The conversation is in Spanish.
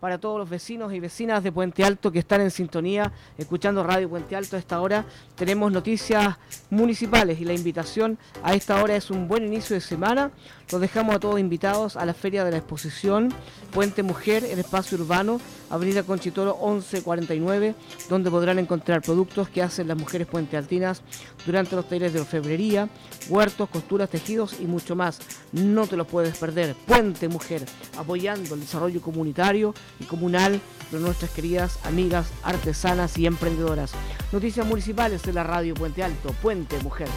para todos los vecinos y vecinas de Puente Alto que están en sintonía, escuchando Radio Puente Alto a esta hora. Tenemos noticias municipales y la invitación a esta hora es un buen inicio de semana. Los dejamos a todos invitados a la Feria de la Exposición Puente Mujer en Espacio Urbano, Avenida Conchitoro 1149, donde podrán encontrar productos que hacen las mujeres puentealtinas durante los talleres de orfebrería, huertos, costuras, tejidos y mucho más. No te los puedes perder. Puente Mujer, apoyando el desarrollo comunitario y comunal de nuestras queridas amigas artesanas y emprendedoras. Noticias municipales de la radio Puente Alto, Puente Mujer.